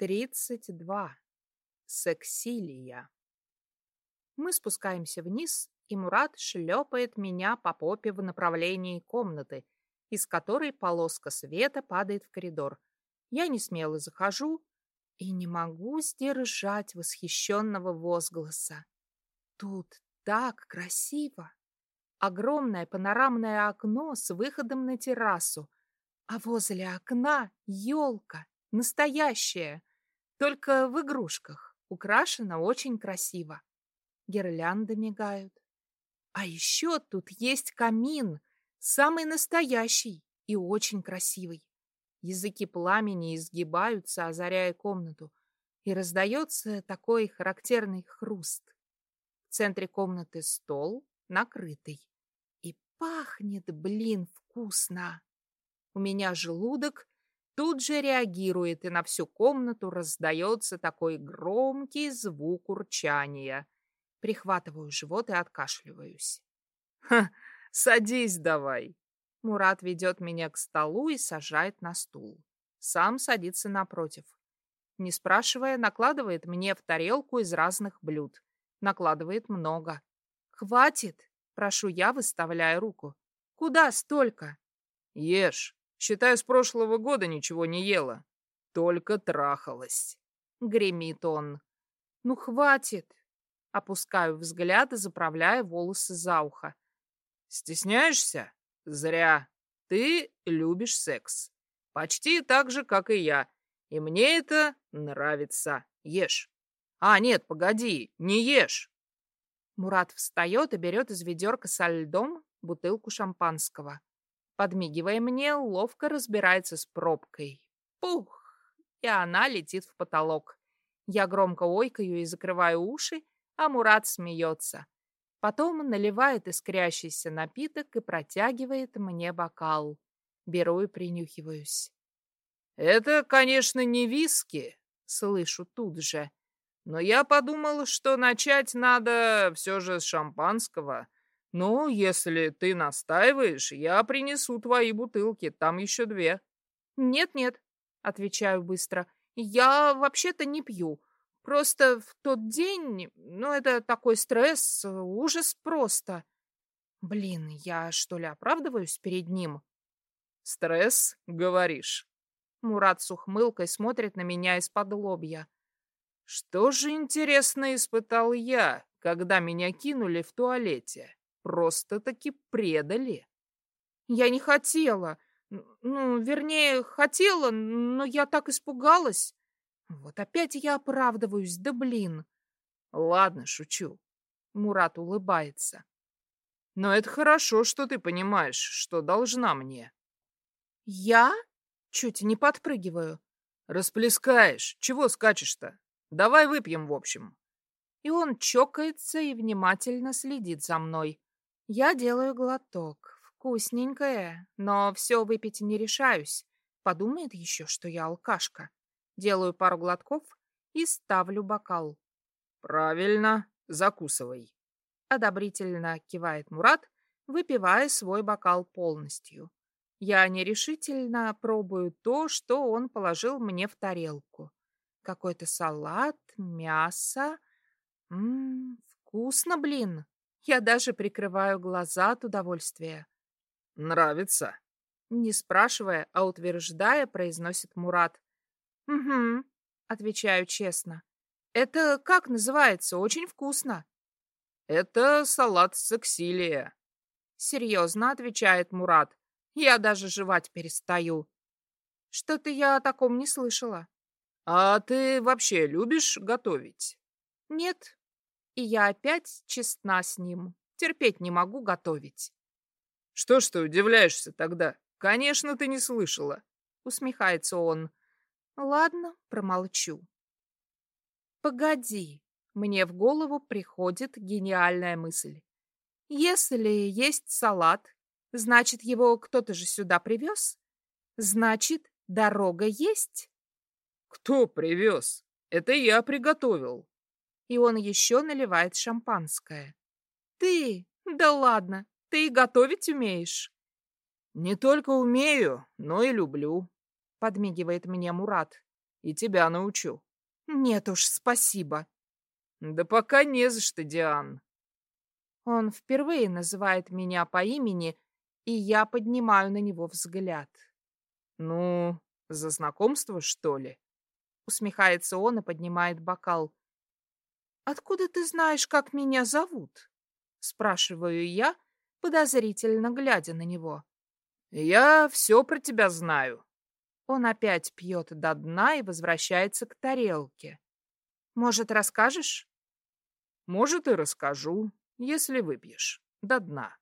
Тридцать два. Сексилия. Мы спускаемся вниз, и Мурат шлепает меня по попе в направлении комнаты, из которой полоска света падает в коридор. Я не смело захожу и не могу сдержать восхищенного возгласа. Тут так красиво! Огромное панорамное окно с выходом на террасу, а возле окна елка, настоящая, только в игрушках, украшена очень красиво. Гирлянды мигают. А еще тут есть камин, самый настоящий и очень красивый. Языки пламени изгибаются, озаряя комнату, и раздается такой характерный хруст. В центре комнаты стол, накрытый. И пахнет, блин, вкусно. У меня желудок тут же реагирует, и на всю комнату раздается такой громкий звук урчания. Прихватываю живот и откашливаюсь. «Ха, садись давай!» Мурат ведет меня к столу и сажает на стул. Сам садится напротив. Не спрашивая, накладывает мне в тарелку из разных блюд. Накладывает много. «Хватит!» — прошу я, выставляя руку. «Куда столько?» «Ешь!» Считай, с прошлого года ничего не ела. Только трахалась. Гремит он. Ну, хватит. Опускаю взгляд и заправляю волосы за ухо. Стесняешься? Зря. Ты любишь секс. Почти так же, как и я. И мне это нравится. Ешь. А, нет, погоди, не ешь. Мурат встает и берет из ведерка со льдом бутылку шампанского подмигивая мне, ловко разбирается с пробкой. Пух! И она летит в потолок. Я громко ойкаю и закрываю уши, а Мурат смеется. Потом наливает искрящийся напиток и протягивает мне бокал. Беру и принюхиваюсь. «Это, конечно, не виски», — слышу тут же. «Но я подумал, что начать надо все же с шампанского. «Ну, если ты настаиваешь, я принесу твои бутылки, там еще две». «Нет-нет», — отвечаю быстро, — «я вообще-то не пью. Просто в тот день, ну, это такой стресс, ужас просто. Блин, я что ли оправдываюсь перед ним?» «Стресс, говоришь?» Мурат с ухмылкой смотрит на меня из-под лобья. «Что же, интересно, испытал я, когда меня кинули в туалете?» Просто-таки предали. Я не хотела. Ну, вернее, хотела, но я так испугалась. Вот опять я оправдываюсь, да блин. Ладно, шучу. Мурат улыбается. Но это хорошо, что ты понимаешь, что должна мне. Я? Чуть не подпрыгиваю. Расплескаешь. Чего скачешь-то? Давай выпьем, в общем. И он чокается и внимательно следит за мной. Я делаю глоток. Вкусненькое, но все выпить не решаюсь. Подумает еще, что я алкашка. Делаю пару глотков и ставлю бокал. «Правильно, закусывай», — одобрительно кивает Мурат, выпивая свой бокал полностью. Я нерешительно пробую то, что он положил мне в тарелку. Какой-то салат, мясо. Ммм, вкусно, блин. Я даже прикрываю глаза от удовольствия. «Нравится?» Не спрашивая, а утверждая, произносит Мурат. «Угу», — отвечаю честно. «Это как называется? Очень вкусно». «Это салат сексилия». Серьезно, отвечает Мурат. Я даже жевать перестаю. Что-то я о таком не слышала. А ты вообще любишь готовить? Нет, и я опять честна с ним. Терпеть не могу готовить. Что ж ты удивляешься тогда? Конечно, ты не слышала. Усмехается он. Ладно, промолчу. Погоди. Мне в голову приходит гениальная мысль. Если есть салат, значит, его кто-то же сюда привез? Значит, дорога есть? Кто привез? Это я приготовил и он еще наливает шампанское. «Ты? Да ладно, ты и готовить умеешь?» «Не только умею, но и люблю», — подмигивает мне Мурат. И тебя научу. Нет уж, спасибо. Да пока не за что, Диан. Он впервые называет меня по имени, и я поднимаю на него взгляд. Ну, за знакомство, что ли? Усмехается он и поднимает бокал. Откуда ты знаешь, как меня зовут? Спрашиваю я, подозрительно глядя на него. Я все про тебя знаю. Он опять пьет до дна и возвращается к тарелке. Может, расскажешь? Может, и расскажу, если выпьешь до дна.